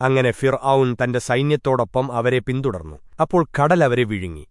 അങ്ങനെ ഫിർ ഔൻ തന്റെ സൈന്യത്തോടൊപ്പം അവരെ പിന്തുടർന്നു. അപ്പോൾ കടൽ അവരെ വിഴുങ്ങി.